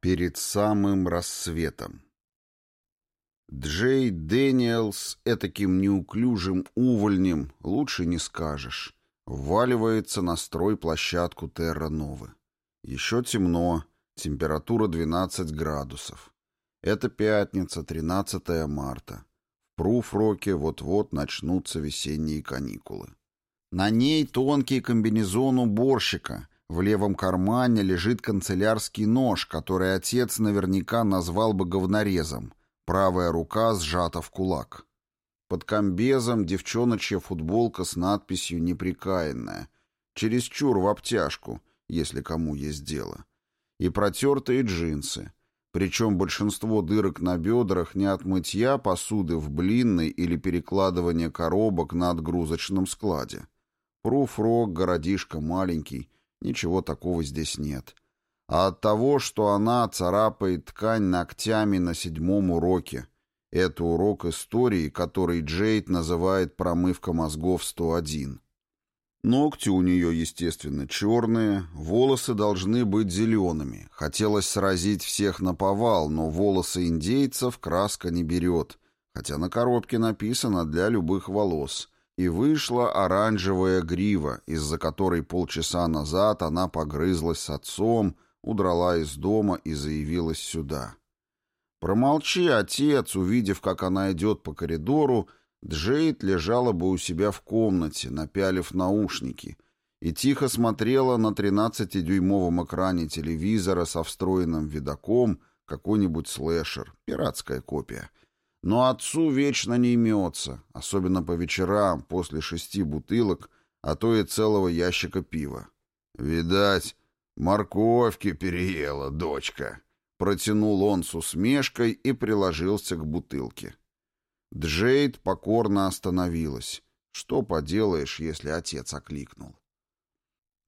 Перед самым рассветом. Джей Дэниелс этаким неуклюжим увольнем, лучше не скажешь, вваливается на стройплощадку Терра Новы. Еще темно, температура 12 градусов. Это пятница, 13 марта. В Пруфроке вот-вот начнутся весенние каникулы. На ней тонкий комбинезон уборщика. В левом кармане лежит канцелярский нож, который отец наверняка назвал бы говнорезом. Правая рука сжата в кулак. Под комбезом девчоночья футболка с надписью «Неприкаянная». Чересчур в обтяжку, если кому есть дело. И протертые джинсы. Причем большинство дырок на бедрах не от мытья посуды в блинной или перекладывания коробок на отгрузочном складе. Пруфрок, городишко маленький, ничего такого здесь нет. А от того, что она царапает ткань ногтями на седьмом уроке. Это урок истории, который Джейд называет «промывка мозгов 101». Ногти у нее, естественно, черные, волосы должны быть зелеными. Хотелось сразить всех на повал, но волосы индейцев краска не берет, хотя на коробке написано «для любых волос». И вышла оранжевая грива, из-за которой полчаса назад она погрызлась с отцом, удрала из дома и заявилась сюда. Промолчи, отец, увидев, как она идет по коридору, Джейд лежала бы у себя в комнате, напялив наушники, и тихо смотрела на 13-дюймовом экране телевизора со встроенным видоком какой-нибудь слэшер, пиратская копия. Но отцу вечно не имется, особенно по вечерам, после шести бутылок, а то и целого ящика пива. «Видать, морковки переела, дочка», — протянул он с усмешкой и приложился к бутылке. Джейд покорно остановилась. Что поделаешь, если отец окликнул?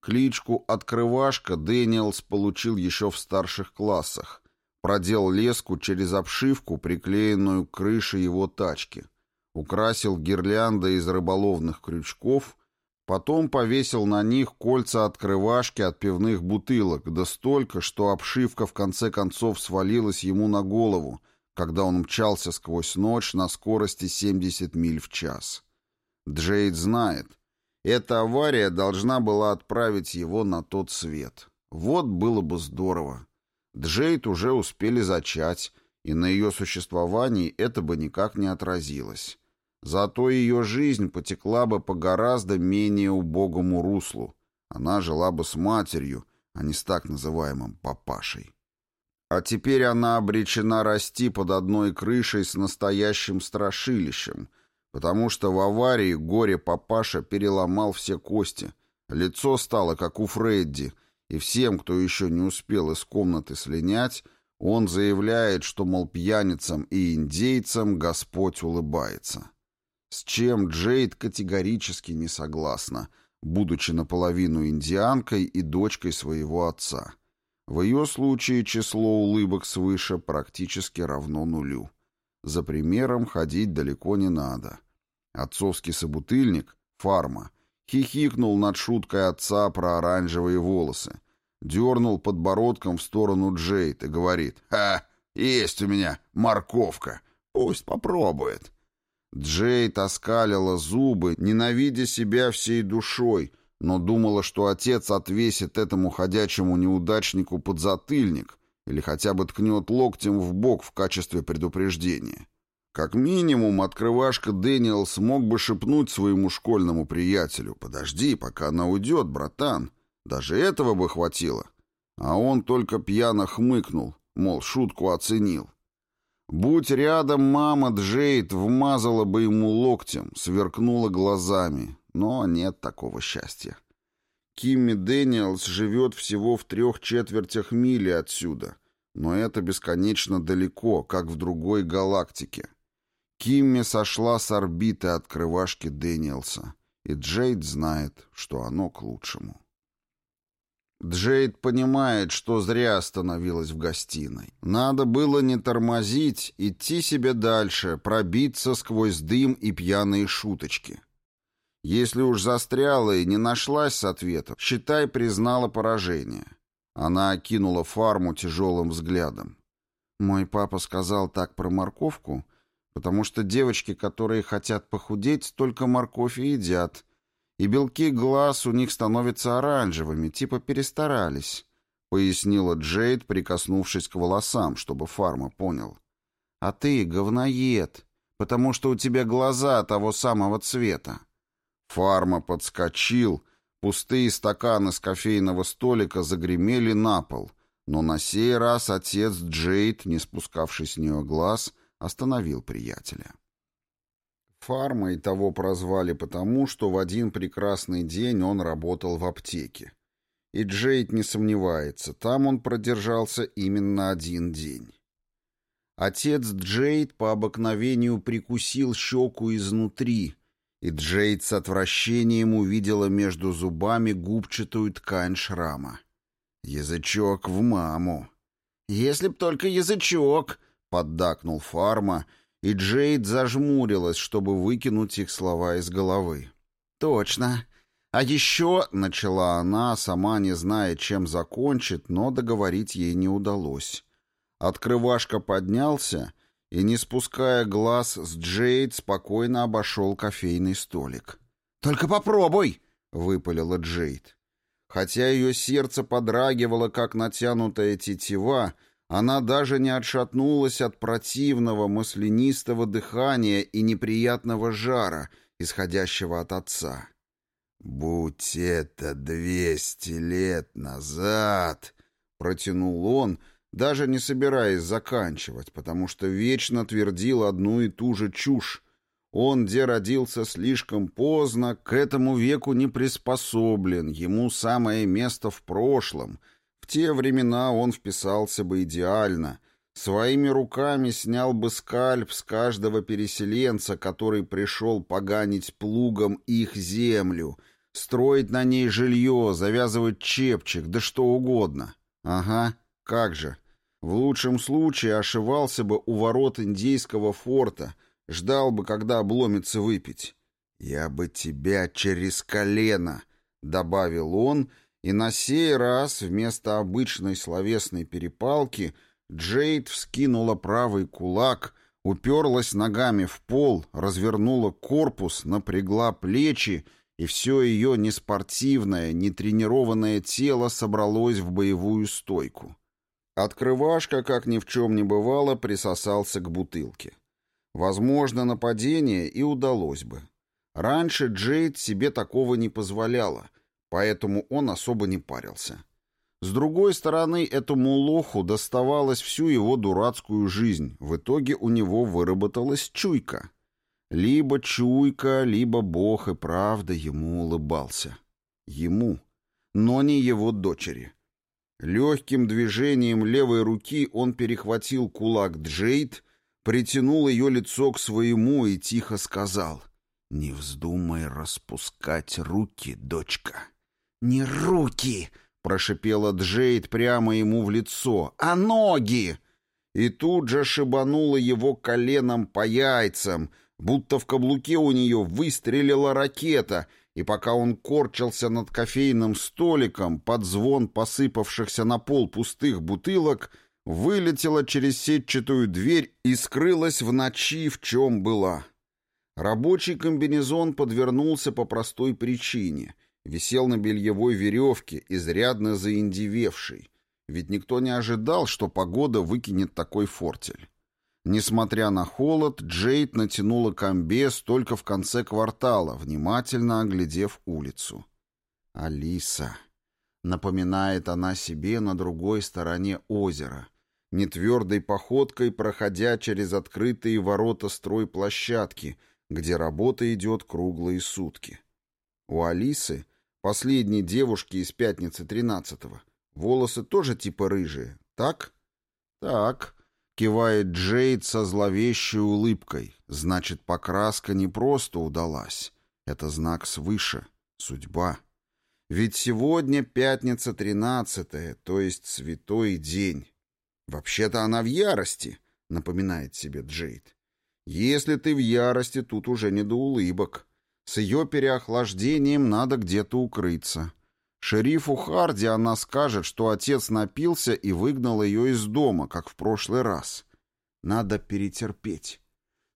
Кличку «Открывашка» Дэниелс получил еще в старших классах. Продел леску через обшивку, приклеенную к крыше его тачки. Украсил гирлянды из рыболовных крючков, потом повесил на них кольца открывашки от пивных бутылок, да столько, что обшивка в конце концов свалилась ему на голову — когда он мчался сквозь ночь на скорости 70 миль в час. Джейд знает, эта авария должна была отправить его на тот свет. Вот было бы здорово. Джейд уже успели зачать, и на ее существовании это бы никак не отразилось. Зато ее жизнь потекла бы по гораздо менее убогому руслу. Она жила бы с матерью, а не с так называемым папашей. А теперь она обречена расти под одной крышей с настоящим страшилищем, потому что в аварии горе-папаша переломал все кости. Лицо стало, как у Фредди, и всем, кто еще не успел из комнаты слинять, он заявляет, что, мол, пьяницам и индейцам Господь улыбается. С чем Джейд категорически не согласна, будучи наполовину индианкой и дочкой своего отца. В ее случае число улыбок свыше практически равно нулю. За примером ходить далеко не надо. Отцовский собутыльник, фарма, хихикнул над шуткой отца про оранжевые волосы, дернул подбородком в сторону Джейд и говорит «Ха, есть у меня морковка, пусть попробует». Джейд оскалила зубы, ненавидя себя всей душой — но думала, что отец отвесит этому ходячему неудачнику подзатыльник или хотя бы ткнет локтем в бок в качестве предупреждения. Как минимум, открывашка Дэниелс мог бы шепнуть своему школьному приятелю «Подожди, пока она уйдет, братан». Даже этого бы хватило. А он только пьяно хмыкнул, мол, шутку оценил. Будь рядом мама Джейд, вмазала бы ему локтем, сверкнула глазами. Но нет такого счастья. Кимми Дэниелс живет всего в трех четвертях мили отсюда, но это бесконечно далеко, как в другой галактике. Кимми сошла с орбиты открывашки, крывашки Дэниелса, и Джейд знает, что оно к лучшему. Джейд понимает, что зря остановилась в гостиной. Надо было не тормозить, идти себе дальше, пробиться сквозь дым и пьяные шуточки. Если уж застряла и не нашлась с ответом, считай, признала поражение. Она окинула фарму тяжелым взглядом. Мой папа сказал так про морковку, потому что девочки, которые хотят похудеть, только морковь и едят, и белки глаз у них становятся оранжевыми, типа перестарались», — пояснила Джейд, прикоснувшись к волосам, чтобы Фарма понял. «А ты говноед, потому что у тебя глаза того самого цвета». Фарма подскочил, пустые стаканы с кофейного столика загремели на пол, но на сей раз отец Джейд, не спускавший с нее глаз, остановил приятеля. Фармой того прозвали потому, что в один прекрасный день он работал в аптеке. И Джейд не сомневается, там он продержался именно один день. Отец Джейд по обыкновению прикусил щеку изнутри, и Джейд с отвращением увидела между зубами губчатую ткань шрама. «Язычок в маму!» «Если б только язычок!» — поддакнул Фарма — и Джейд зажмурилась, чтобы выкинуть их слова из головы. «Точно. А еще...» — начала она, сама не зная, чем закончит, но договорить ей не удалось. Открывашка поднялся и, не спуская глаз с Джейд, спокойно обошел кофейный столик. «Только попробуй!» — выпалила Джейд. Хотя ее сердце подрагивало, как натянутая тетива, она даже не отшатнулась от противного маслянистого дыхания и неприятного жара, исходящего от отца. «Будь это двести лет назад!» — протянул он, даже не собираясь заканчивать, потому что вечно твердил одну и ту же чушь. Он, где родился слишком поздно, к этому веку не приспособлен, ему самое место в прошлом — в те времена он вписался бы идеально, своими руками снял бы скальп с каждого переселенца, который пришел поганить плугом их землю, строить на ней жилье, завязывать чепчик, да что угодно. Ага, как же. В лучшем случае ошивался бы у ворот индейского форта, ждал бы, когда обломится выпить. «Я бы тебя через колено», — добавил он, — и на сей раз вместо обычной словесной перепалки Джейд вскинула правый кулак, уперлась ногами в пол, развернула корпус, напрягла плечи, и все ее неспортивное, нетренированное тело собралось в боевую стойку. Открывашка, как ни в чем не бывало, присосался к бутылке. Возможно, нападение и удалось бы. Раньше Джейд себе такого не позволяла, поэтому он особо не парился. С другой стороны, этому лоху доставалась всю его дурацкую жизнь. В итоге у него выработалась чуйка. Либо чуйка, либо бог и правда ему улыбался. Ему, но не его дочери. Легким движением левой руки он перехватил кулак Джейд, притянул ее лицо к своему и тихо сказал «Не вздумай распускать руки, дочка». «Не руки!» — прошипела Джейд прямо ему в лицо. «А ноги!» И тут же шибанула его коленом по яйцам, будто в каблуке у нее выстрелила ракета, и пока он корчился над кофейным столиком, под звон посыпавшихся на пол пустых бутылок, вылетела через сетчатую дверь и скрылась в ночи, в чем была. Рабочий комбинезон подвернулся по простой причине — висел на бельевой веревке, изрядно заиндевевший, ведь никто не ожидал, что погода выкинет такой фортель. Несмотря на холод, Джейд натянула комбез только в конце квартала, внимательно оглядев улицу. «Алиса», — напоминает она себе на другой стороне озера, нетвердой походкой проходя через открытые ворота стройплощадки, где работа идет круглые сутки. У Алисы Последней девушки из пятницы тринадцатого. Волосы тоже типа рыжие, так? Так, кивает Джейд со зловещей улыбкой. Значит, покраска не просто удалась. Это знак свыше, судьба. Ведь сегодня пятница тринадцатая, то есть святой день. Вообще-то она в ярости, напоминает себе Джейд. Если ты в ярости, тут уже не до улыбок. С ее переохлаждением надо где-то укрыться. Шерифу Харди она скажет, что отец напился и выгнал ее из дома, как в прошлый раз. Надо перетерпеть.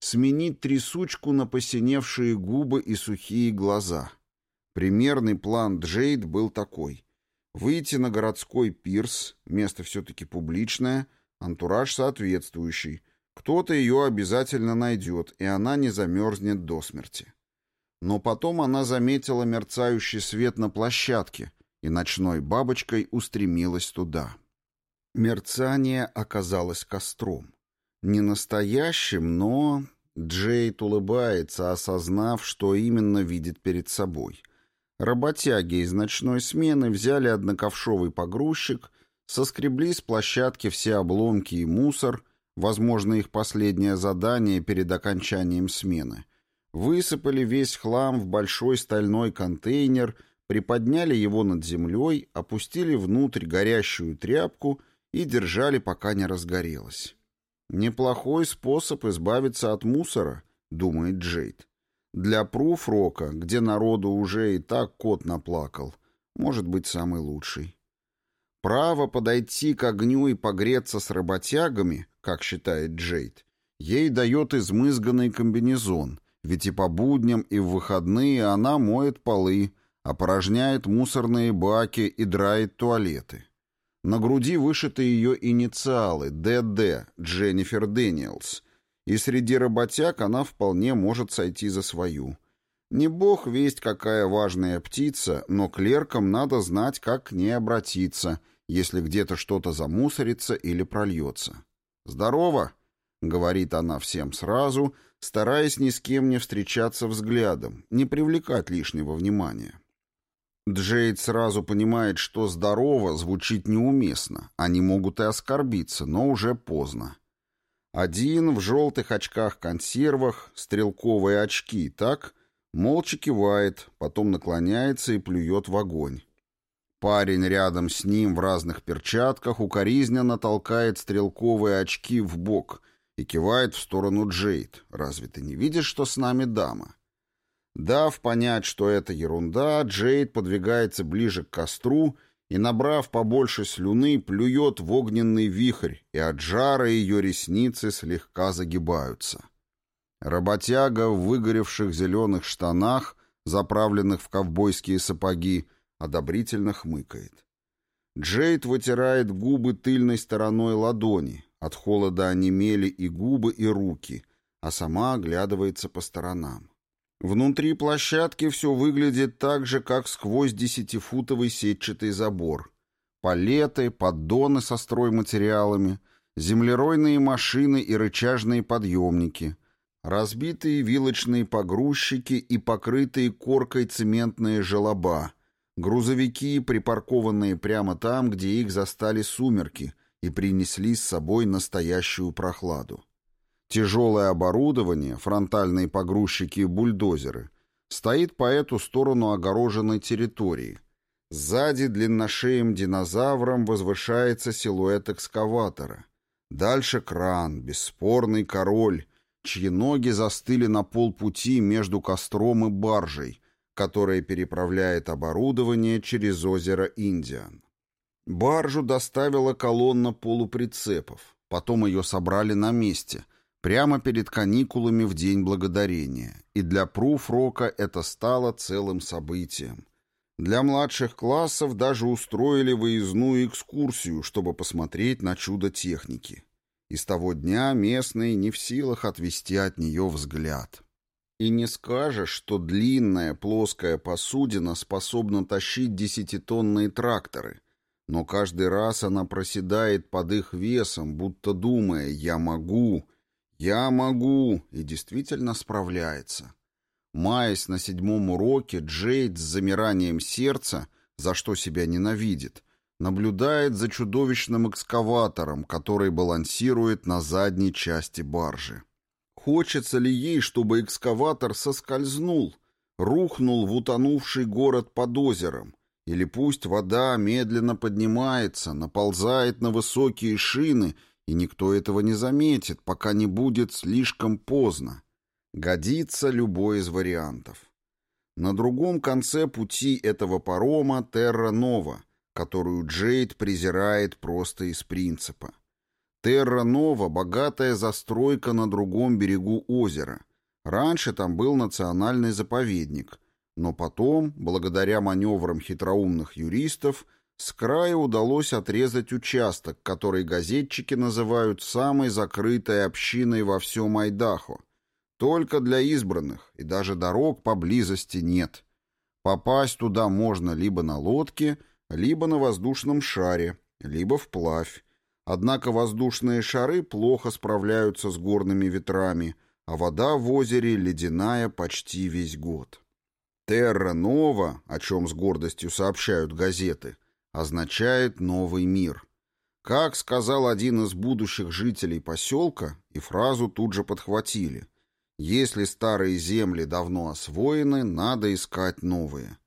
Сменить трясучку на посиневшие губы и сухие глаза. Примерный план Джейд был такой. Выйти на городской пирс, место все-таки публичное, антураж соответствующий. Кто-то ее обязательно найдет, и она не замерзнет до смерти. Но потом она заметила мерцающий свет на площадке и ночной бабочкой устремилась туда. Мерцание оказалось костром. Не настоящим, но... Джейд улыбается, осознав, что именно видит перед собой. Работяги из ночной смены взяли одноковшовый погрузчик, соскребли с площадки все обломки и мусор, возможно, их последнее задание перед окончанием смены, высыпали весь хлам в большой стальной контейнер, приподняли его над землей, опустили внутрь горящую тряпку и держали, пока не разгорелось. «Неплохой способ избавиться от мусора», — думает Джейд. «Для пруфрока, где народу уже и так кот наплакал, может быть самый лучший». Право подойти к огню и погреться с работягами, как считает Джейд, ей дает измызганный комбинезон, ведь и по будням, и в выходные она моет полы, опорожняет мусорные баки и драет туалеты. На груди вышиты ее инициалы ДД, Дженнифер Дэниелс, и среди работяг она вполне может сойти за свою. Не бог весть какая важная птица, но клеркам надо знать, как к ней обратиться, если где-то что-то замусорится или прольется. «Здорово!» — говорит она всем сразу, стараясь ни с кем не встречаться взглядом, не привлекать лишнего внимания. Джейд сразу понимает, что «здорово» звучит неуместно. Они могут и оскорбиться, но уже поздно. Один в желтых очках-консервах, стрелковые очки, так? Молча кивает, потом наклоняется и плюет в огонь. Парень рядом с ним в разных перчатках укоризненно толкает стрелковые очки в бок и кивает в сторону Джейд. «Разве ты не видишь, что с нами дама?» Дав понять, что это ерунда, Джейд подвигается ближе к костру и, набрав побольше слюны, плюет в огненный вихрь, и от жара ее ресницы слегка загибаются. Работяга в выгоревших зеленых штанах, заправленных в ковбойские сапоги, одобрительно хмыкает. Джейд вытирает губы тыльной стороной ладони. От холода онемели и губы, и руки, а сама оглядывается по сторонам. Внутри площадки все выглядит так же, как сквозь десятифутовый сетчатый забор. Палеты, поддоны со стройматериалами, землеройные машины и рычажные подъемники, разбитые вилочные погрузчики и покрытые коркой цементные желоба, грузовики, припаркованные прямо там, где их застали сумерки и принесли с собой настоящую прохладу. Тяжелое оборудование, фронтальные погрузчики и бульдозеры, стоит по эту сторону огороженной территории. Сзади длинношеем динозавром возвышается силуэт экскаватора. Дальше кран, бесспорный король, чьи ноги застыли на полпути между костром и баржей, которая переправляет оборудование через озеро Индиан. Баржу доставила колонна полуприцепов, потом ее собрали на месте, прямо перед каникулами в День Благодарения, и для пруфрока это стало целым событием. Для младших классов даже устроили выездную экскурсию, чтобы посмотреть на чудо техники. И с того дня местные не в силах отвести от нее взгляд. И не скажешь, что длинная плоская посудина способна тащить десятитонные тракторы, но каждый раз она проседает под их весом, будто думая «я могу», «Я могу!» и действительно справляется. Маясь на седьмом уроке, Джейд с замиранием сердца, за что себя ненавидит, наблюдает за чудовищным экскаватором, который балансирует на задней части баржи. Хочется ли ей, чтобы экскаватор соскользнул, рухнул в утонувший город под озером, Или пусть вода медленно поднимается, наползает на высокие шины, и никто этого не заметит, пока не будет слишком поздно. Годится любой из вариантов. На другом конце пути этого парома Терра Нова, которую Джейд презирает просто из принципа. Терра Нова — богатая застройка на другом берегу озера. Раньше там был национальный заповедник, но потом, благодаря маневрам хитроумных юристов, с края удалось отрезать участок, который газетчики называют самой закрытой общиной во всем Айдахо. Только для избранных, и даже дорог поблизости нет. Попасть туда можно либо на лодке, либо на воздушном шаре, либо вплавь, Однако воздушные шары плохо справляются с горными ветрами, а вода в озере ледяная почти весь год. «Терра Нова», о чем с гордостью сообщают газеты, означает «новый мир». Как сказал один из будущих жителей поселка, и фразу тут же подхватили. Если старые земли давно освоены, надо искать новые.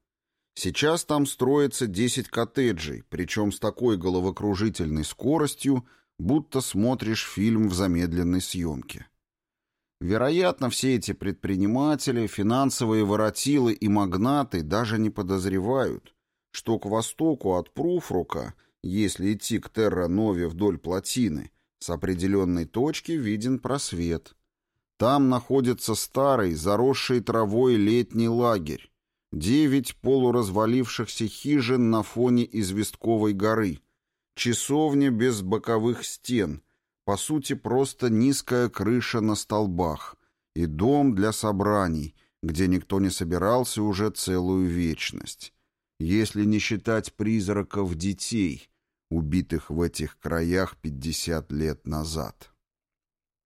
Сейчас там строится 10 коттеджей, причем с такой головокружительной скоростью, будто смотришь фильм в замедленной съемке. Вероятно, все эти предприниматели, финансовые воротилы и магнаты даже не подозревают, что к востоку от Пруфрука, если идти к Терра-Нове вдоль плотины, с определенной точки виден просвет. Там находится старый, заросший травой летний лагерь, Девять полуразвалившихся хижин на фоне известковой горы. Часовня без боковых стен. По сути, просто низкая крыша на столбах. И дом для собраний, где никто не собирался уже целую вечность. Если не считать призраков детей, убитых в этих краях 50 лет назад.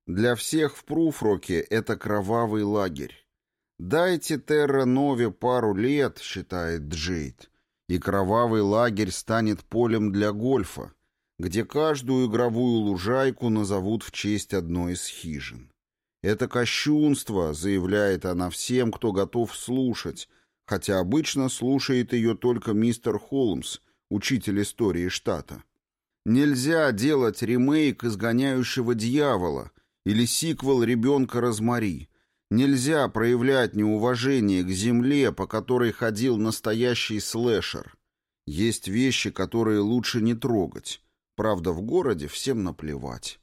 Для всех в Пруфроке это кровавый лагерь. «Дайте Терра Нове пару лет», — считает Джейд, «и кровавый лагерь станет полем для гольфа, где каждую игровую лужайку назовут в честь одной из хижин. Это кощунство, заявляет она всем, кто готов слушать, хотя обычно слушает ее только мистер Холмс, учитель истории штата. Нельзя делать ремейк «Изгоняющего дьявола» или сиквел «Ребенка Розмари», Нельзя проявлять неуважение к земле, по которой ходил настоящий слэшер. Есть вещи, которые лучше не трогать. Правда, в городе всем наплевать.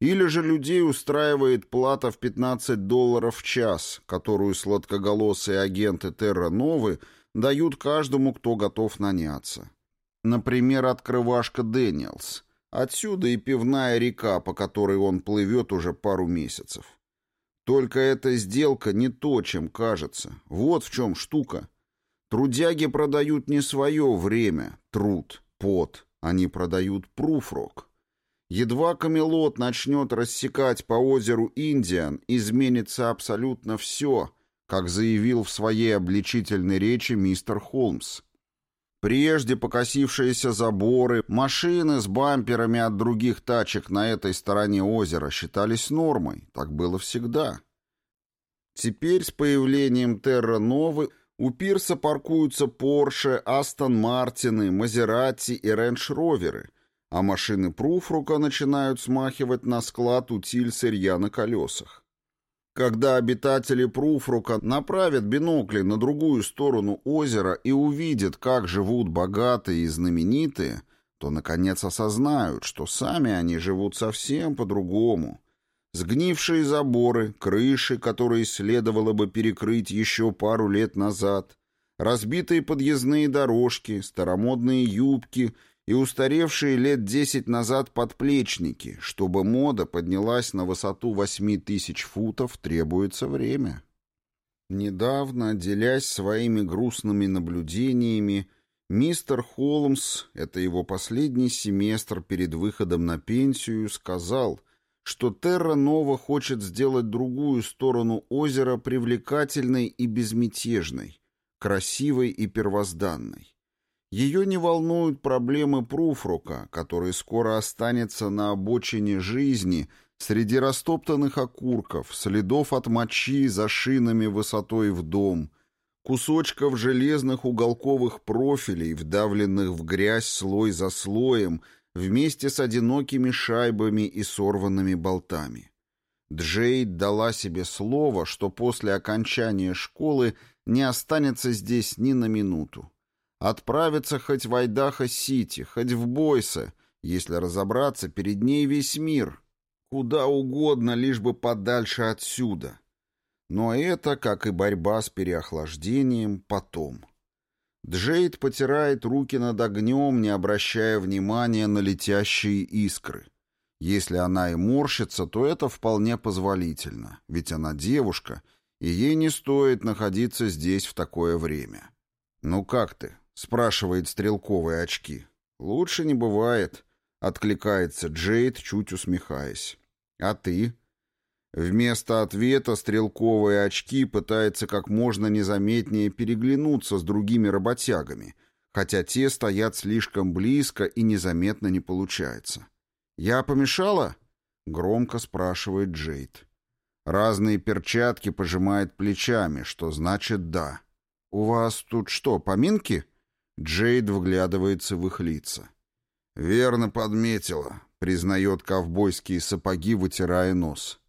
Или же людей устраивает плата в 15 долларов в час, которую сладкоголосые агенты Терра Новы дают каждому, кто готов наняться. Например, открывашка Дэниелс. Отсюда и пивная река, по которой он плывет уже пару месяцев. Только эта сделка не то, чем кажется. Вот в чем штука. Трудяги продают не свое время, труд, пот. Они продают пруфрок. Едва Камелот начнет рассекать по озеру Индиан, изменится абсолютно все, как заявил в своей обличительной речи мистер Холмс. Прежде покосившиеся заборы, машины с бамперами от других тачек на этой стороне озера считались нормой. Так было всегда. Теперь с появлением Терра Новы у пирса паркуются Порше, Астон Мартины, Мазерати и Рендж Роверы, а машины Пруфрука начинают смахивать на склад утиль сырья на колесах. Когда обитатели Пруфрука направят бинокли на другую сторону озера и увидят, как живут богатые и знаменитые, то, наконец, осознают, что сами они живут совсем по-другому. Сгнившие заборы, крыши, которые следовало бы перекрыть еще пару лет назад, разбитые подъездные дорожки, старомодные юбки и устаревшие лет десять назад подплечники, чтобы мода поднялась на высоту восьми тысяч футов, требуется время. Недавно, делясь своими грустными наблюдениями, мистер Холмс, это его последний семестр перед выходом на пенсию, сказал, что Терра Нова хочет сделать другую сторону озера привлекательной и безмятежной, красивой и первозданной. Ее не волнуют проблемы Пруфрука, который скоро останется на обочине жизни среди растоптанных окурков, следов от мочи за шинами высотой в дом, кусочков железных уголковых профилей, вдавленных в грязь слой за слоем, вместе с одинокими шайбами и сорванными болтами. Джейд дала себе слово, что после окончания школы не останется здесь ни на минуту. Отправится хоть в Айдахо-Сити, хоть в Бойсе, если разобраться, перед ней весь мир. Куда угодно, лишь бы подальше отсюда. Но это, как и борьба с переохлаждением, потом. Джейд потирает руки над огнем, не обращая внимания на летящие искры. Если она и морщится, то это вполне позволительно, ведь она девушка, и ей не стоит находиться здесь в такое время. «Ну как ты?» — спрашивает стрелковые очки. «Лучше не бывает», — откликается Джейд, чуть усмехаясь. «А ты?» Вместо ответа стрелковые очки пытаются как можно незаметнее переглянуться с другими работягами, хотя те стоят слишком близко и незаметно не получается. «Я помешала?» — громко спрашивает Джейд. Разные перчатки пожимает плечами, что значит «да». «У вас тут что, поминки?» Джейд вглядывается в их лица. «Верно подметила», — признает ковбойские сапоги, вытирая нос.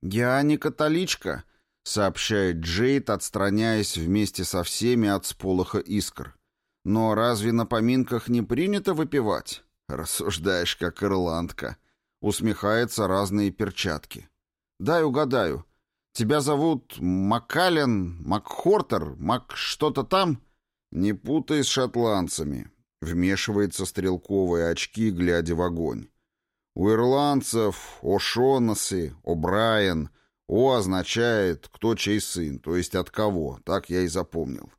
«Я не католичка», — сообщает Джейд, отстраняясь вместе со всеми от сполоха искр. «Но разве на поминках не принято выпивать?» «Рассуждаешь, как ирландка», — усмехается разные перчатки. «Дай угадаю. Тебя зовут Маккален, Макхортер, Мак что-то там?» «Не путай с шотландцами», — вмешивается стрелковые очки, глядя в огонь. У ирландцев О'Шоннесси, О'Брайен, О означает «кто чей сын», то есть от кого, так я и запомнил.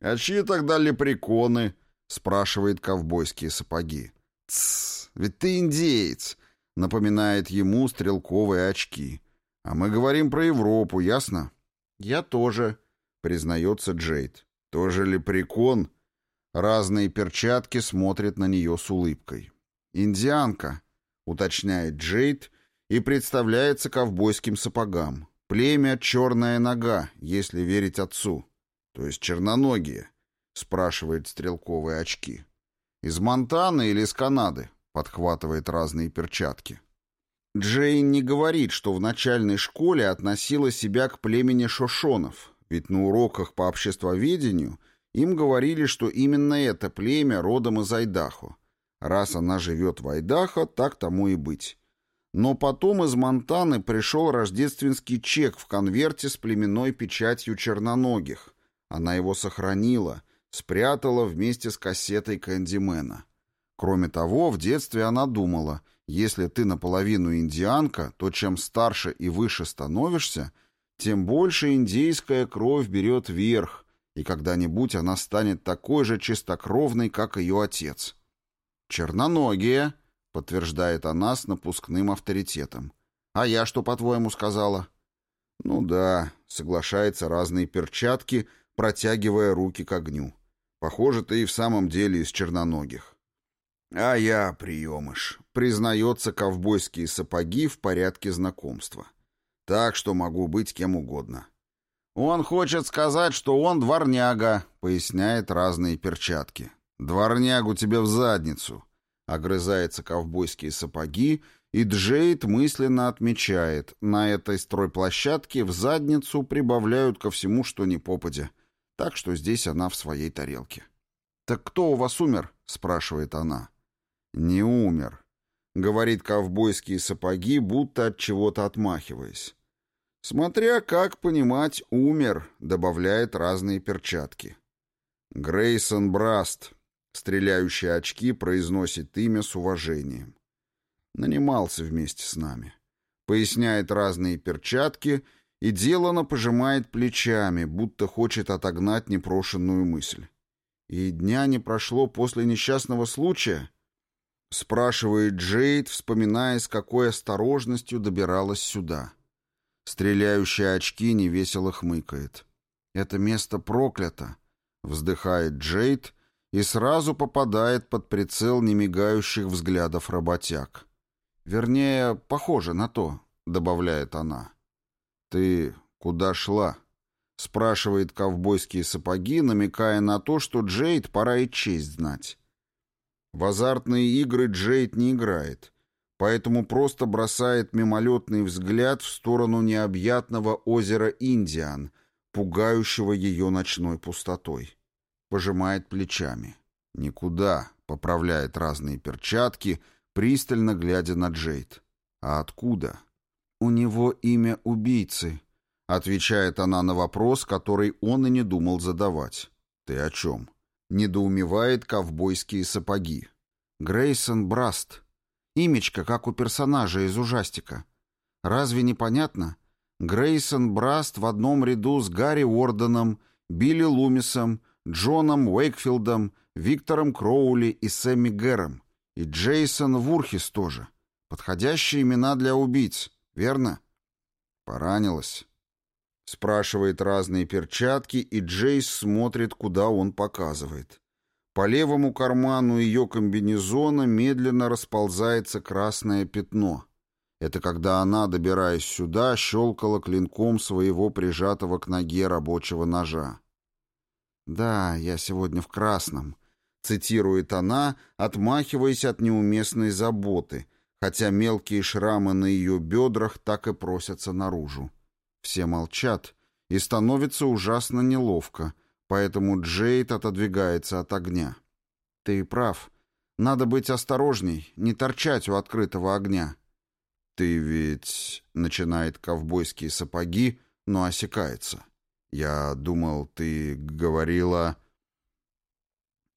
«А чьи тогда лепреконы?» — спрашивает ковбойские сапоги. «Тссс, ведь ты индеец», — напоминает ему стрелковые очки. «А мы говорим про Европу, ясно?» «Я тоже», — признается Джейд. «Тоже лепрекон?» Разные перчатки смотрят на нее с улыбкой. «Индианка», уточняет Джейд и представляется ковбойским сапогам. Племя «Черная нога», если верить отцу. То есть черноногие, спрашивает стрелковые очки. Из Монтаны или из Канады? Подхватывает разные перчатки. Джейн не говорит, что в начальной школе относила себя к племени шошонов, ведь на уроках по обществоведению им говорили, что именно это племя родом из Айдахо, Раз она живет в Айдахо, так тому и быть. Но потом из Монтаны пришел рождественский чек в конверте с племенной печатью черноногих. Она его сохранила, спрятала вместе с кассетой Кэндимена. Кроме того, в детстве она думала, если ты наполовину индианка, то чем старше и выше становишься, тем больше индейская кровь берет верх, и когда-нибудь она станет такой же чистокровной, как ее отец. «Черноногие», — подтверждает она с напускным авторитетом. «А я что, по-твоему, сказала?» «Ну да», — соглашается разные перчатки, протягивая руки к огню. «Похоже, ты и в самом деле из черноногих». «А я приемыш», — признается ковбойские сапоги в порядке знакомства. «Так что могу быть кем угодно». «Он хочет сказать, что он дворняга», — поясняет разные перчатки. «Дворнягу тебе в задницу!» Огрызается ковбойские сапоги, и Джейд мысленно отмечает, на этой стройплощадке в задницу прибавляют ко всему, что не попадя. Так что здесь она в своей тарелке. «Так кто у вас умер?» — спрашивает она. «Не умер», — говорит ковбойские сапоги, будто от чего-то отмахиваясь. «Смотря как понимать, умер», — добавляет разные перчатки. Грейсон Браст, Стреляющие очки произносит имя с уважением. Нанимался вместе с нами. Поясняет разные перчатки и делано пожимает плечами, будто хочет отогнать непрошенную мысль. И дня не прошло после несчастного случая? Спрашивает Джейд, вспоминая, с какой осторожностью добиралась сюда. Стреляющие очки невесело хмыкает. «Это место проклято», — вздыхает Джейд и сразу попадает под прицел немигающих взглядов работяг. «Вернее, похоже на то», — добавляет она. «Ты куда шла?» — спрашивает ковбойские сапоги, намекая на то, что Джейд пора и честь знать. В азартные игры Джейд не играет, поэтому просто бросает мимолетный взгляд в сторону необъятного озера Индиан, пугающего ее ночной пустотой. Пожимает плечами. «Никуда», — поправляет разные перчатки, пристально глядя на Джейд. «А откуда?» «У него имя убийцы», — отвечает она на вопрос, который он и не думал задавать. «Ты о чем?» Недоумевает ковбойские сапоги. «Грейсон Браст. Имечко, как у персонажа из ужастика. Разве не понятно? Грейсон Браст в одном ряду с Гарри Уорденом, Билли Лумисом, Джоном Уэйкфилдом, Виктором Кроули и Сэмми Гэром. И Джейсон Вурхис тоже. Подходящие имена для убийц, верно? Поранилась. Спрашивает разные перчатки, и Джейс смотрит, куда он показывает. По левому карману ее комбинезона медленно расползается красное пятно. Это когда она, добираясь сюда, щелкала клинком своего прижатого к ноге рабочего ножа. «Да, я сегодня в красном», — цитирует она, отмахиваясь от неуместной заботы, хотя мелкие шрамы на ее бедрах так и просятся наружу. Все молчат, и становится ужасно неловко, поэтому Джейд отодвигается от огня. «Ты прав. Надо быть осторожней, не торчать у открытого огня». «Ты ведь...» — начинает ковбойские сапоги, но осекается. «Я думал, ты говорила...»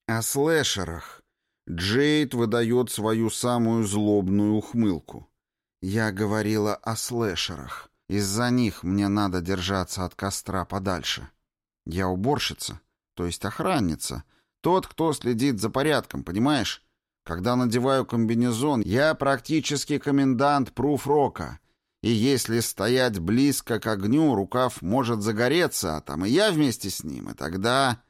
«О слэшерах». Джейд выдает свою самую злобную ухмылку. «Я говорила о слэшерах. Из-за них мне надо держаться от костра подальше. Я уборщица, то есть охранница, тот, кто следит за порядком, понимаешь? Когда надеваю комбинезон, я практически комендант пруфрока, и если стоять близко к огню, рукав может загореться, а там и я вместе с ним, и тогда...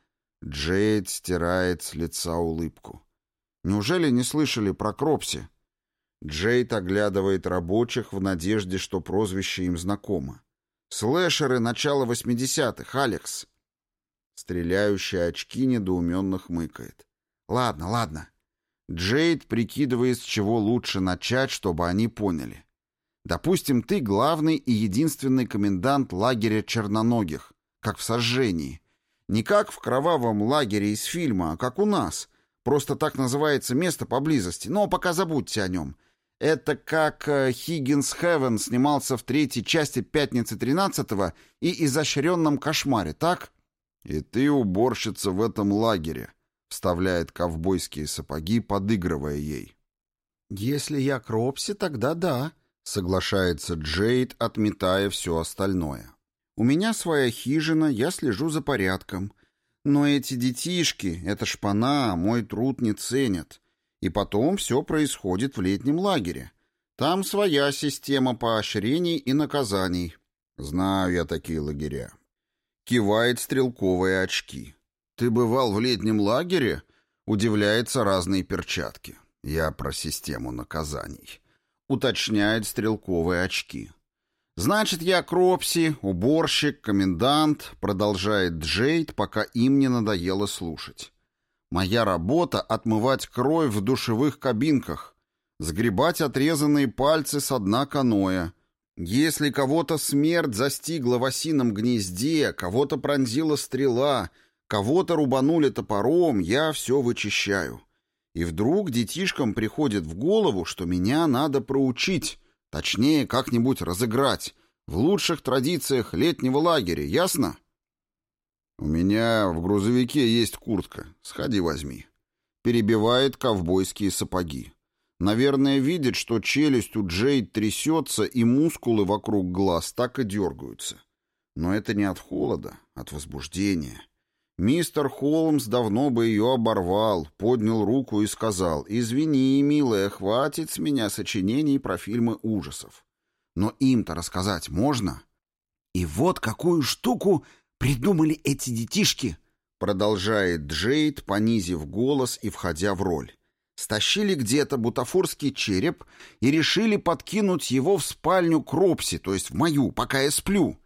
Джейд стирает с лица улыбку. Неужели не слышали про Кропси? Джейд оглядывает рабочих в надежде, что прозвище им знакомо. Слэшеры начала восьмидесятых, Алекс. Стреляющие очки недоуменно хмыкает. Ладно, ладно. Джейд прикидывает, с чего лучше начать, чтобы они поняли. Допустим, ты главный и единственный комендант лагеря черноногих, как в сожжении. Не как в кровавом лагере из фильма, а как у нас. Просто так называется место поблизости, но пока забудьте о нем. Это как Хиггинс Хевен снимался в третьей части «Пятницы 13-го» и «Изощренном кошмаре», так? «И ты уборщица в этом лагере», — вставляет ковбойские сапоги, подыгрывая ей. «Если я Кропси, тогда да», Соглашается Джейд, отметая все остальное. «У меня своя хижина, я слежу за порядком. Но эти детишки, эта шпана, мой труд не ценят. И потом все происходит в летнем лагере. Там своя система поощрений и наказаний. Знаю я такие лагеря. Кивает стрелковые очки. Ты бывал в летнем лагере? Удивляется разные перчатки. Я про систему наказаний уточняет стрелковые очки. «Значит, я Кропси, уборщик, комендант», — продолжает Джейд, пока им не надоело слушать. «Моя работа — отмывать кровь в душевых кабинках, сгребать отрезанные пальцы с дна каноэ. Если кого-то смерть застигла в осином гнезде, кого-то пронзила стрела, кого-то рубанули топором, я все вычищаю. И вдруг детишкам приходит в голову, что меня надо проучить, точнее, как-нибудь разыграть, в лучших традициях летнего лагеря, ясно? У меня в грузовике есть куртка, сходи возьми. Перебивает ковбойские сапоги. Наверное, видит, что челюсть у Джейд трясется, и мускулы вокруг глаз так и дергаются. Но это не от холода, от возбуждения. Мистер Холмс давно бы ее оборвал, поднял руку и сказал, «Извини, милая, хватит с меня сочинений про фильмы ужасов. Но им-то рассказать можно?» «И вот какую штуку придумали эти детишки!» Продолжает Джейд, понизив голос и входя в роль. Стащили где-то бутафорский череп и решили подкинуть его в спальню Кропси, то есть в мою, пока я сплю.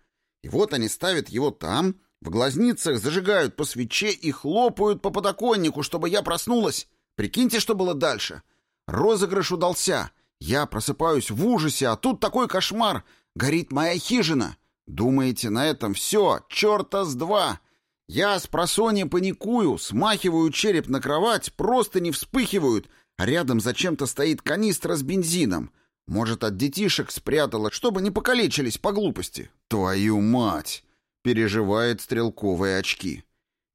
И вот они ставят его там, в глазницах зажигают по свече и хлопают по подоконнику, чтобы я проснулась. Прикиньте, что было дальше. Розыгрыш удался. Я просыпаюсь в ужасе, а тут такой кошмар. Горит моя хижина. Думаете, на этом все? Черта с два. Я с просонья паникую, смахиваю череп на кровать, просто не вспыхивают, а рядом зачем-то стоит канистра с бензином. Может, от детишек спрятала, чтобы не покалечились по глупости. Твою мать! Переживает стрелковые очки.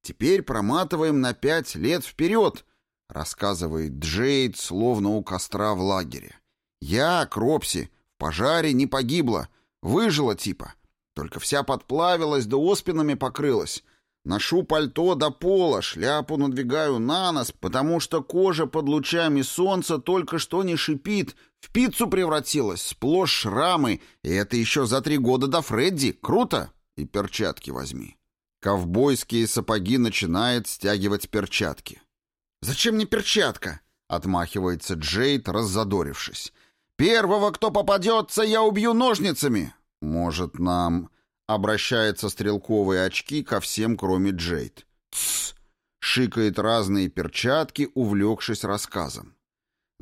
Теперь проматываем на пять лет вперед, рассказывает Джейд, словно у костра в лагере. Я, Кропси, в пожаре не погибла, выжила типа. Только вся подплавилась да оспинами покрылась. Ношу пальто до пола, шляпу надвигаю на нос, потому что кожа под лучами солнца только что не шипит, в пиццу превратилась, сплошь шрамы, и это еще за три года до Фредди. Круто? И перчатки возьми. Ковбойские сапоги начинает стягивать перчатки. «Зачем мне перчатка?» — отмахивается Джейд, раззадорившись. «Первого, кто попадется, я убью ножницами!» «Может, нам...» — обращается стрелковые очки ко всем, кроме Джейд. «Тссс!» — шикает разные перчатки, увлекшись рассказом.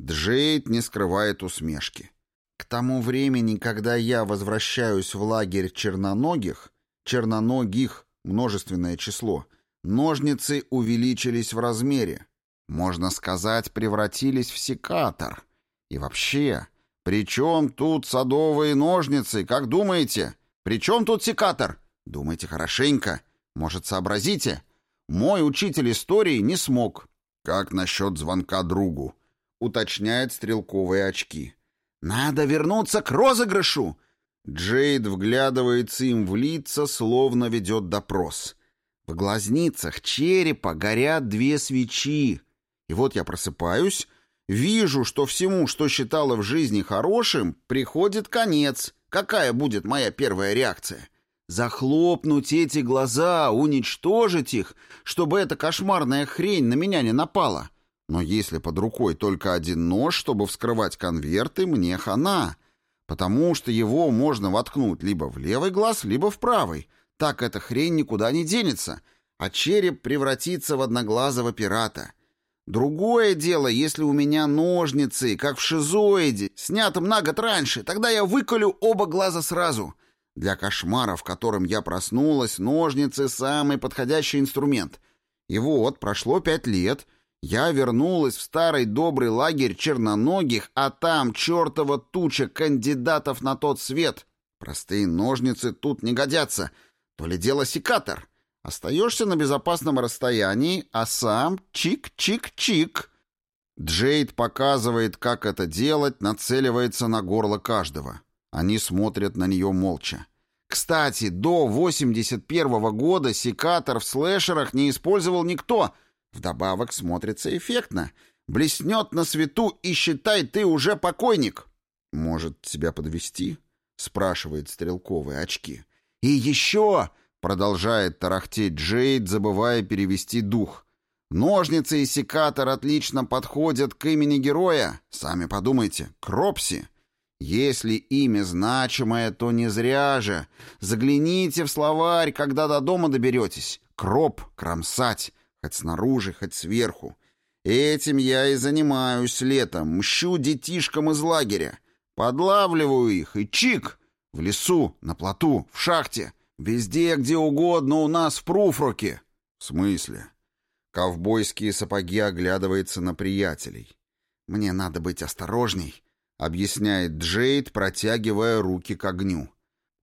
Джейд не скрывает усмешки. К тому времени, когда я возвращаюсь в лагерь черноногих, черноногих — множественное число, ножницы увеличились в размере. Можно сказать, превратились в секатор. И вообще, при чем тут садовые ножницы, как думаете? При чем тут секатор? Думайте хорошенько. Может, сообразите? Мой учитель истории не смог. Как насчет звонка другу? Уточняет стрелковые очки. Надо вернуться к розыгрышу. Джейд вглядывается им в лица, словно ведет допрос. В глазницах черепа горят две свечи. И вот я просыпаюсь Вижу, что всему, что считала в жизни хорошим, приходит конец. Какая будет моя первая реакция? Захлопнуть эти глаза, уничтожить их, чтобы эта кошмарная хрень на меня не напала. Но если под рукой только один нож, чтобы вскрывать конверты, мне хана. Потому что его можно воткнуть либо в левый глаз, либо в правый. Так эта хрень никуда не денется, а череп превратится в одноглазого пирата — Другое дело, если у меня ножницы, как в шизоиде, снятым на год раньше, тогда я выколю оба глаза сразу. Для кошмара, в котором я проснулась, ножницы — самый подходящий инструмент. И вот, прошло пять лет, я вернулась в старый добрый лагерь черноногих, а там чертова туча кандидатов на тот свет. Простые ножницы тут не годятся. То ли дело секатор — Остаешься на безопасном расстоянии, а сам чик-чик-чик. Джейд показывает, как это делать, нацеливается на горло каждого. Они смотрят на нее молча. Кстати, до 81 -го года секатор в слэшерах не использовал никто. Вдобавок смотрится эффектно. Блеснет на свету и считай, ты уже покойник. Может, тебя подвести? спрашивает стрелковые очки. И еще Продолжает тарахтеть Джейд, забывая перевести дух. Ножницы и секатор отлично подходят к имени героя. Сами подумайте, Кропси. Если имя значимое, то не зря же. Загляните в словарь, когда до дома доберетесь. Кроп, кромсать, хоть снаружи, хоть сверху. Этим я и занимаюсь летом, мщу детишкам из лагеря. Подлавливаю их и чик! В лесу, на плоту, в шахте — Везде, где угодно у нас в Пруфроке. В смысле? Ковбойские сапоги оглядывается на приятелей. Мне надо быть осторожней, объясняет Джейд, протягивая руки к огню.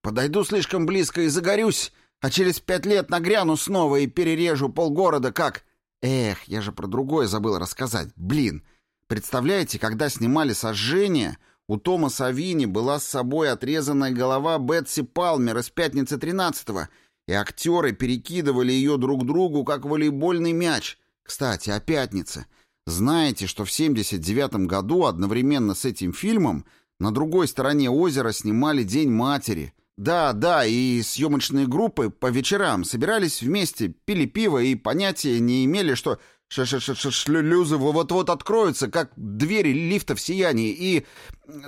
Подойду слишком близко и загорюсь, а через пять лет нагряну снова и перережу полгорода как... Эх, я же про другое забыл рассказать. Блин, представляете, когда снимали сожжение, у Тома Савини была с собой отрезанная голова Бетси Палмер из «Пятницы 13-го», и актеры перекидывали ее друг другу, как волейбольный мяч. Кстати, о «Пятнице». Знаете, что в 79 году одновременно с этим фильмом на другой стороне озера снимали День матери. Да, да, и съемочные группы по вечерам собирались вместе, пили пиво и понятия не имели, что Ш -ш -ш Шлюзы вот-вот откроются, как двери лифта в сиянии, и...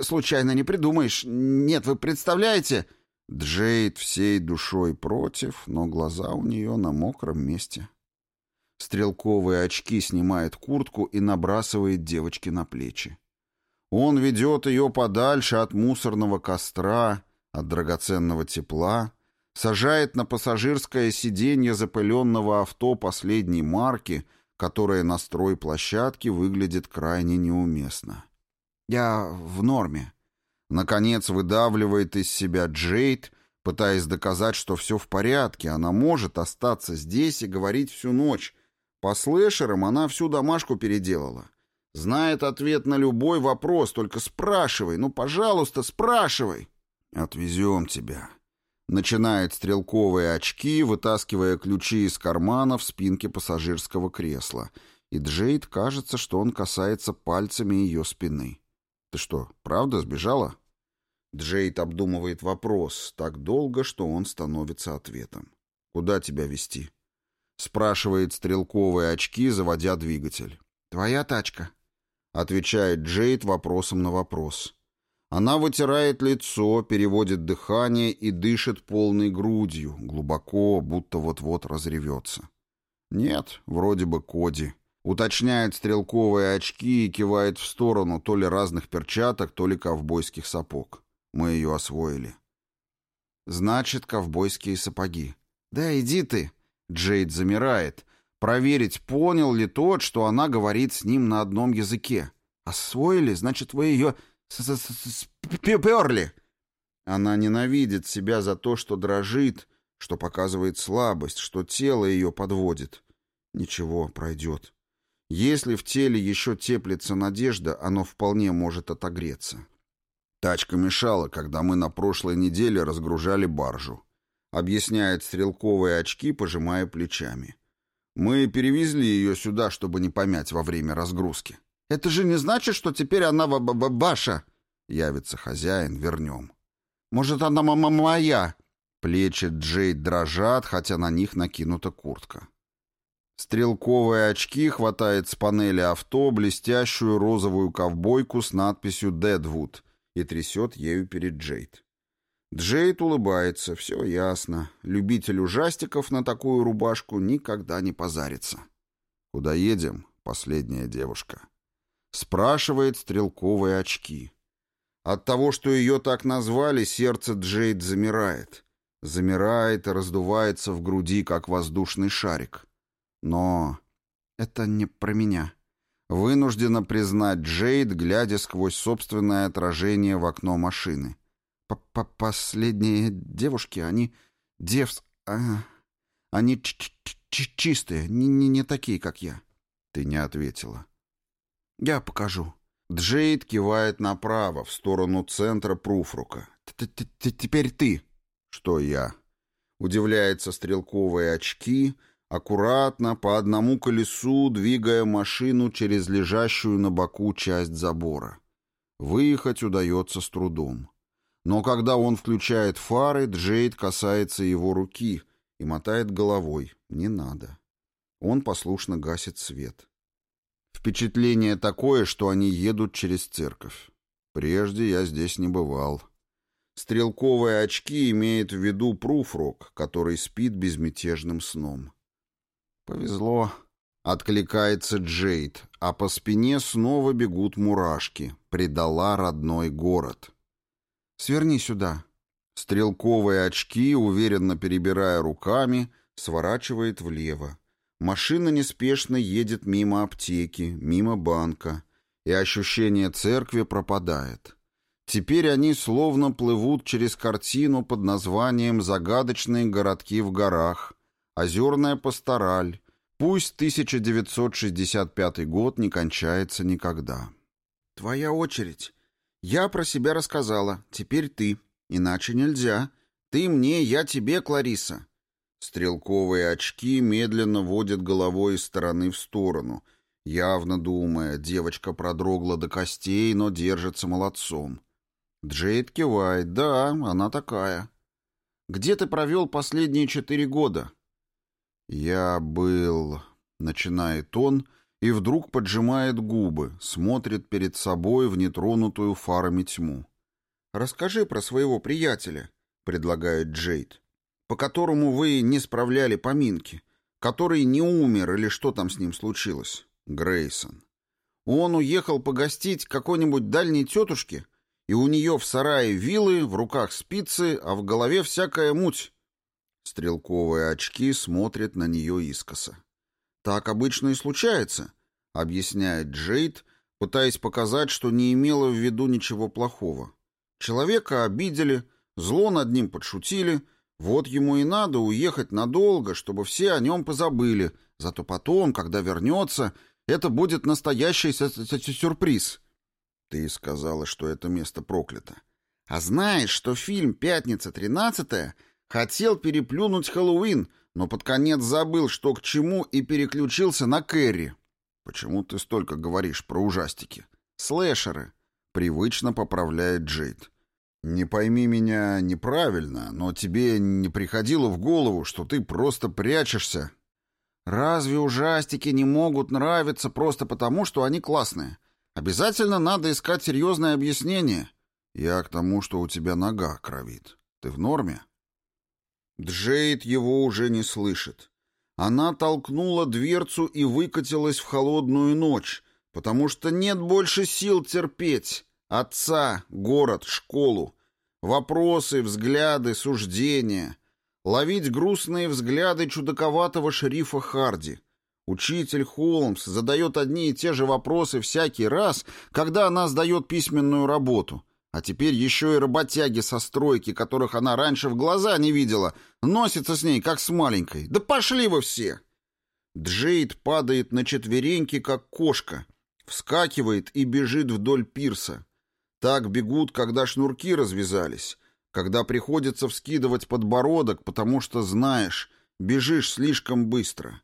Случайно не придумаешь. Нет, вы представляете? Джейд всей душой против, но глаза у нее на мокром месте. Стрелковые очки снимает куртку и набрасывает девочке на плечи. Он ведет ее подальше от мусорного костра, от драгоценного тепла, сажает на пассажирское сиденье запыленного авто последней марки, которое на стройплощадке выглядит крайне неуместно. «Я в норме», Наконец выдавливает из себя Джейд, пытаясь доказать, что все в порядке, она может остаться здесь и говорить всю ночь. По слэшерам она всю домашку переделала. Знает ответ на любой вопрос, только спрашивай, ну, пожалуйста, спрашивай. «Отвезем тебя». Начинает стрелковые очки, вытаскивая ключи из кармана в спинке пассажирского кресла, и Джейд кажется, что он касается пальцами ее спины. «Ты что, правда сбежала?» Джейд обдумывает вопрос так долго, что он становится ответом. «Куда тебя вести? спрашивает стрелковые очки, заводя двигатель. «Твоя тачка», — отвечает Джейд вопросом на вопрос. Она вытирает лицо, переводит дыхание и дышит полной грудью, глубоко, будто вот-вот разревется. «Нет, вроде бы Коди», — уточняет стрелковые очки и кивает в сторону то ли разных перчаток, то ли ковбойских сапог. Мы ее освоили. Значит, ковбойские сапоги. Да иди ты. Джейд замирает. Проверить, понял ли тот, что она говорит с ним на одном языке. Освоили, значит, вы ее перли. Она ненавидит себя за то, что дрожит, что показывает слабость, что тело ее подводит. Ничего, пройдет. Если в теле еще теплится надежда, оно вполне может отогреться. Тачка мешала, когда мы на прошлой неделе разгружали баржу. Объясняет стрелковые очки, пожимая плечами. Мы перевезли ее сюда, чтобы не помять во время разгрузки. Это же не значит, что теперь она в -б баша. Явится хозяин, вернем. Может, она мама моя? Плечи Джейд дрожат, хотя на них накинута куртка. Стрелковые очки хватает с панели авто блестящую розовую ковбойку с надписью «Дедвуд», и трясет ею перед Джейд. Джейд улыбается, все ясно. Любитель ужастиков на такую рубашку никогда не позарится. «Куда едем?» — последняя девушка. Спрашивает стрелковые очки. От того, что ее так назвали, сердце Джейд замирает. Замирает и раздувается в груди, как воздушный шарик. Но это не про меня. Вынуждена признать Джейд, глядя сквозь собственное отражение в окно машины. П -п «Последние девушки, они девс... А, они ч -ч -ч чистые, не, не, не такие, как я». Ты не ответила. «Я покажу». Джейд кивает направо, в сторону центра Пруфрука. «Теперь ты». «Что я?» Удивляется стрелковые очки — аккуратно, по одному колесу, двигая машину через лежащую на боку часть забора. Выехать удается с трудом. Но когда он включает фары, Джейд касается его руки и мотает головой. Не надо. Он послушно гасит свет. Впечатление такое, что они едут через церковь. Прежде я здесь не бывал. Стрелковые очки имеет в виду Пруфрок, который спит безмятежным сном. «Повезло», — откликается Джейд, а по спине снова бегут мурашки. Предала родной город. «Сверни сюда». Стрелковые очки, уверенно перебирая руками, сворачивает влево. Машина неспешно едет мимо аптеки, мимо банка, и ощущение церкви пропадает. Теперь они словно плывут через картину под названием «Загадочные городки в горах», Озерная пастораль. Пусть 1965 год не кончается никогда. Твоя очередь. Я про себя рассказала. Теперь ты. Иначе нельзя. Ты мне, я тебе, Клариса. Стрелковые очки медленно водят головой из стороны в сторону, явно думая, девочка продрогла до костей, но держится молодцом. Джейд кивает. Да, она такая. Где ты провел последние четыре года? «Я был...» — начинает он, и вдруг поджимает губы, смотрит перед собой в нетронутую фарами тьму. «Расскажи про своего приятеля. — предлагает Джейд, — «по которому вы не справляли поминки, который не умер или что там с ним случилось?» Грейсон. «Он уехал погостить какой-нибудь дальней тетушке, и у нее в сарае вилы, в руках спицы, а в голове всякая муть». Стрелковые очки смотрят на нее искоса. «Так обычно и случается», — объясняет Джейд, пытаясь показать, что не имела в виду ничего плохого. Человека обидели, зло над ним подшутили, вот ему и надо уехать надолго, чтобы все о нем позабыли, зато потом, когда вернется, это будет настоящий сюрприз. Ты сказала, что это место проклято. А знаешь, что фильм «Пятница 13 хотел переплюнуть Хэллоуин, но под конец забыл, что к чему, и переключился на Кэрри. Почему ты столько говоришь про ужастики? Слэшеры. Привычно поправляет Джейд. Не пойми меня неправильно, но тебе не приходило в голову, что ты просто прячешься? Разве ужастики не могут нравиться просто потому, что они классные? Обязательно надо искать серьезное объяснение. Я к тому, что у тебя нога кровит. Ты в норме? Джейд его уже не слышит. Она толкнула дверцу и выкатилась в холодную ночь, потому что нет больше сил терпеть. Отца, город, школу. Вопросы, взгляды, суждения. Ловить грустные взгляды чудаковатого шерифа Харди. Учитель Холмс задает одни и те же вопросы всякий раз, когда она сдает письменную работу. А теперь еще и работяги со стройки, которых она раньше в глаза не видела, носятся с ней, как с маленькой. Да пошли вы все! Джейд падает на четвереньки, как кошка, вскакивает и бежит вдоль пирса. Так бегут, когда шнурки развязались, когда приходится вскидывать подбородок, потому что знаешь, бежишь слишком быстро.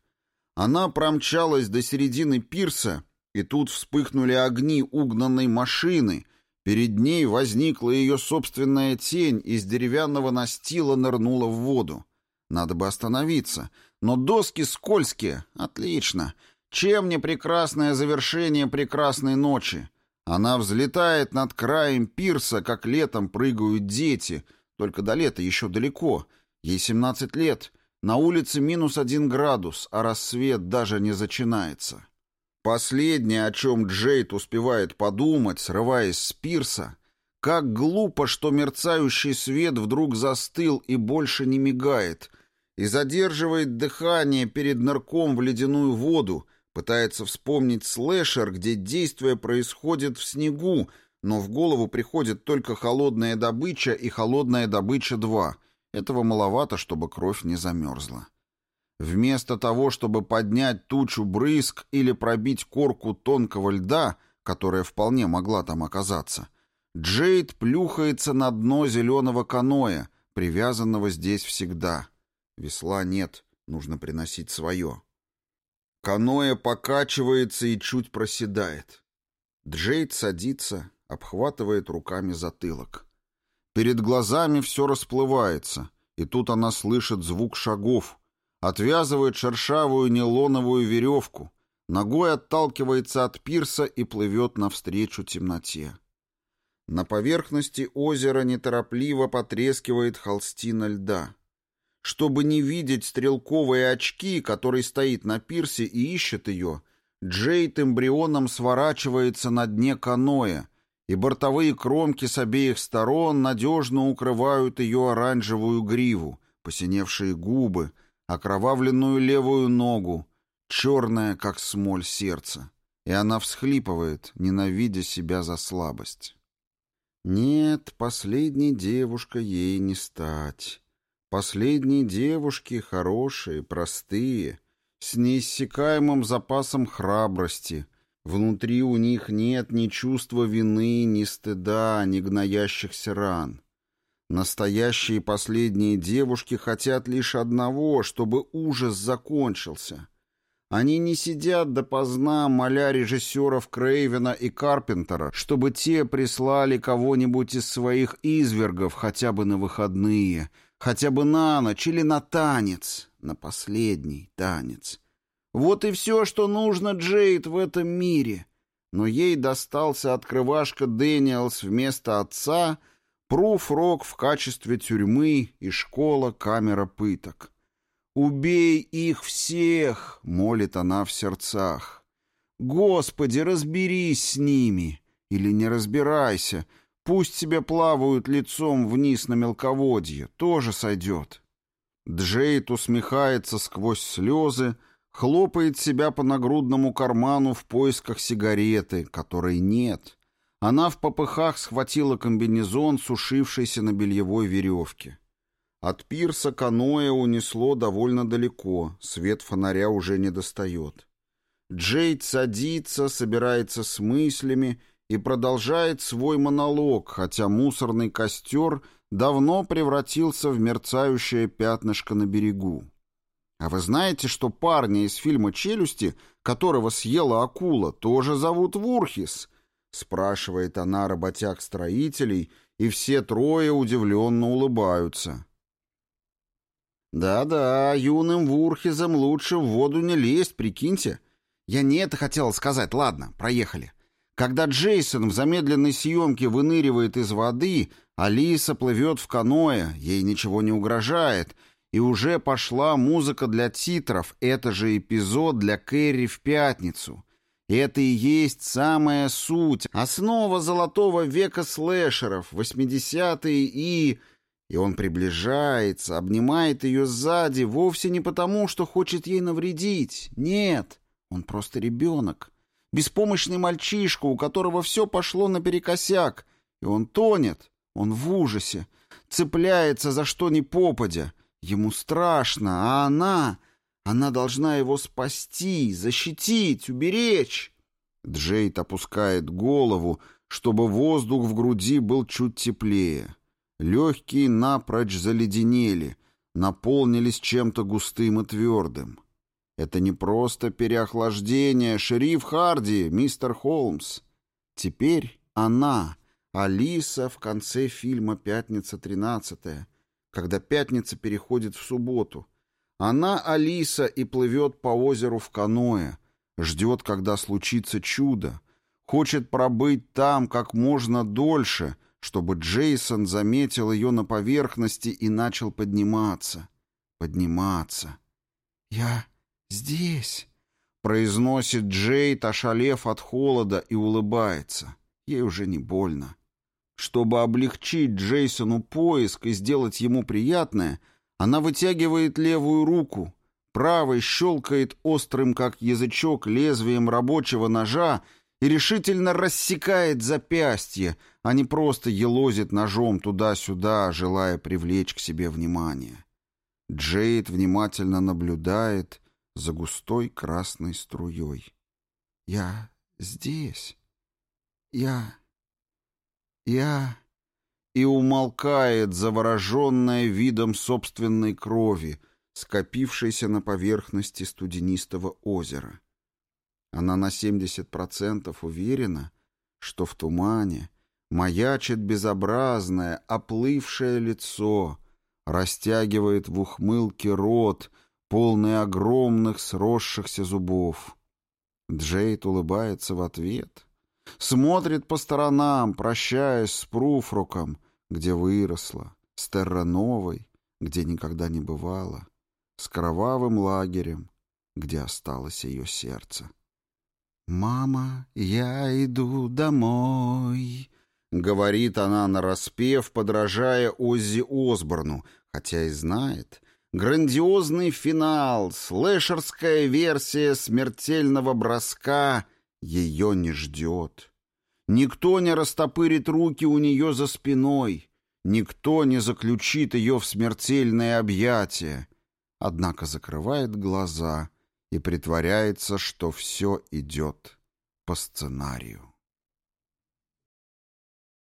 Она промчалась до середины пирса, и тут вспыхнули огни угнанной машины — Перед ней возникла ее собственная тень, из деревянного настила нырнула в воду. Надо бы остановиться. Но доски скользкие. Отлично. Чем не прекрасное завершение прекрасной ночи? Она взлетает над краем пирса, как летом прыгают дети. Только до лета еще далеко. Ей 17 лет. На улице минус один градус, а рассвет даже не начинается. Последнее, о чем Джейд успевает подумать, срываясь с пирса, как глупо, что мерцающий свет вдруг застыл и больше не мигает, и задерживает дыхание перед нырком в ледяную воду, пытается вспомнить слэшер, где действие происходит в снегу, но в голову приходит только холодная добыча и холодная добыча 2. Этого маловато, чтобы кровь не замерзла. Вместо того, чтобы поднять тучу брызг или пробить корку тонкого льда, которая вполне могла там оказаться, Джейд плюхается на дно зеленого каноэ, привязанного здесь всегда. Весла нет, нужно приносить свое. Каноэ покачивается и чуть проседает. Джейд садится, обхватывает руками затылок. Перед глазами все расплывается, и тут она слышит звук шагов, отвязывает шершавую нейлоновую веревку, ногой отталкивается от пирса и плывет навстречу темноте. На поверхности озера неторопливо потрескивает холстина льда. Чтобы не видеть стрелковые очки, который стоит на пирсе и ищет ее, Джейд эмбрионом сворачивается на дне каноэ, и бортовые кромки с обеих сторон надежно укрывают ее оранжевую гриву, посиневшие губы, окровавленную левую ногу, черное, как смоль, сердце. И она всхлипывает, ненавидя себя за слабость. Нет, последней девушка ей не стать. Последние девушки хорошие, простые, с неиссякаемым запасом храбрости. Внутри у них нет ни чувства вины, ни стыда, ни гноящихся ран. Настоящие последние девушки хотят лишь одного, чтобы ужас закончился. Они не сидят допоздна, моля режиссеров Крейвена и Карпентера, чтобы те прислали кого-нибудь из своих извергов хотя бы на выходные, хотя бы на ночь или на танец, на последний танец. Вот и все, что нужно Джейд в этом мире. Но ей достался открывашка Дэниелс вместо отца — Пруф-рок в качестве тюрьмы и школа-камера пыток. «Убей их всех!» — молит она в сердцах. «Господи, разберись с ними!» Или не разбирайся, пусть себе плавают лицом вниз на мелководье, тоже сойдет. Джейд усмехается сквозь слезы, хлопает себя по нагрудному карману в поисках сигареты, которой нет. Она в попыхах схватила комбинезон, сушившийся на бельевой веревке. От пирса каноэ унесло довольно далеко, свет фонаря уже не достает. Джейд садится, собирается с мыслями и продолжает свой монолог, хотя мусорный костер давно превратился в мерцающее пятнышко на берегу. А вы знаете, что парня из фильма «Челюсти», которого съела акула, тоже зовут Вурхис? Спрашивает она работяг-строителей, и все трое удивленно улыбаются. «Да-да, юным Вурхизам лучше в воду не лезть, прикиньте. Я не это хотела сказать, ладно, проехали. Когда Джейсон в замедленной съемке выныривает из воды, Алиса плывет в каноэ, ей ничего не угрожает, и уже пошла музыка для титров, это же эпизод для Кэрри в пятницу. Это и есть самая суть, основа золотого века слэшеров, 80-е и... И он приближается, обнимает ее сзади, вовсе не потому, что хочет ей навредить. Нет, он просто ребенок. Беспомощный мальчишка, у которого все пошло наперекосяк, и он тонет, он в ужасе, цепляется за что ни попадя. Ему страшно, а она... Она должна его спасти, защитить, уберечь. Джейд опускает голову, чтобы воздух в груди был чуть теплее. Легкие напрочь заледенели, наполнились чем-то густым и твердым. Это не просто переохлаждение, шериф Харди, мистер Холмс. Теперь она, Алиса в конце фильма «Пятница 13 когда пятница переходит в субботу. Она Алиса и плывет по озеру в каноэ, ждет, когда случится чудо, хочет пробыть там как можно дольше, чтобы Джейсон заметил ее на поверхности и начал подниматься, подниматься. «Я «Здесь», — произносит Джейд, ошалев от холода, и улыбается. Ей уже не больно. Чтобы облегчить Джейсону поиск и сделать ему приятное, она вытягивает левую руку, правой щелкает острым, как язычок, лезвием рабочего ножа и решительно рассекает запястье, а не просто елозит ножом туда-сюда, желая привлечь к себе внимание. Джейд внимательно наблюдает за густой красной струей. «Я здесь. Я... я...» И умолкает, завороженная видом собственной крови, скопившейся на поверхности студенистого озера. Она на 70% уверена, что в тумане маячит безобразное, оплывшее лицо, растягивает в ухмылке рот, полный огромных сросшихся зубов. Джейд улыбается в ответ, смотрит по сторонам, прощаясь с Пруфруком, где выросла, с Террановой, где никогда не бывало, с кровавым лагерем, где осталось ее сердце. «Мама, я иду домой», — говорит она нараспев, подражая Оззи Осборну, хотя и знает, Грандиозный финал, слэшерская версия смертельного броска ее не ждет. Никто не растопырит руки у нее за спиной, никто не заключит ее в смертельное объятие, однако закрывает глаза и притворяется, что все идет по сценарию.